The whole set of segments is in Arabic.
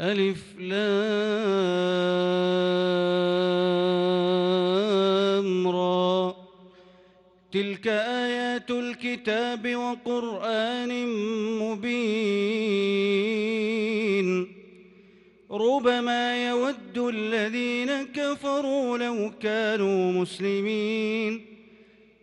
ألف لام را. تلك آيات الكتاب وقرآن مبين. ربما يود الذين كفروا لو كانوا مسلمين.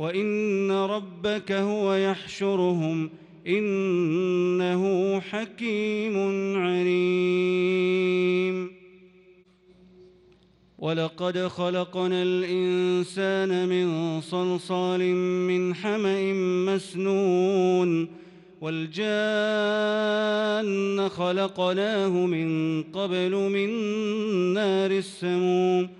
وإن ربك هو يحشرهم إنه حكيم عليم. ولقد خلقنا الإنسان من صلصال من حمأ مسنون والجان خلقناه من قبل من نار السموم.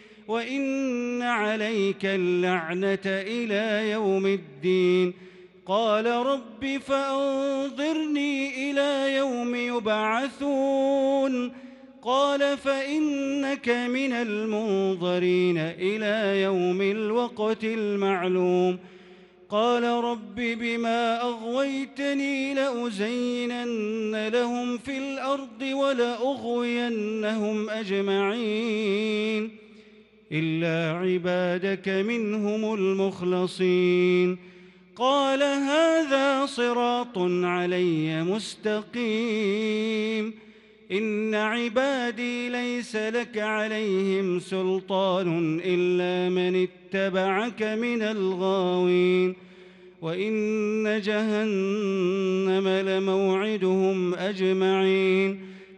وإن عليك اللعنة إلى يوم الدين قال رب فأنظرني إلى يوم يبعثون قال فإنك من المنظرين إلى يوم الوقت المعلوم قال رب بما أغويتني لأزينن لهم في الأرض ولأغوينهم أجمعين إلا عبادك منهم المخلصين. قال هذا صراط علي مستقيم. إن عبادي ليس لك عليهم سلطان إلا من اتبعك من الغاوين. وإن جهنم لموعدهم أجمعين.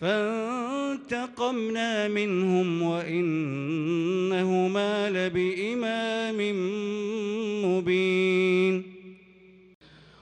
فانتقمنا منهم وإنهما لبإمام مبين.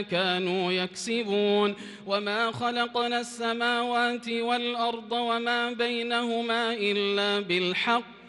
كانوا يكسبون وما خلقنا السماوات والأرض وما بينهما إلا بالحق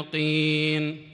اليقين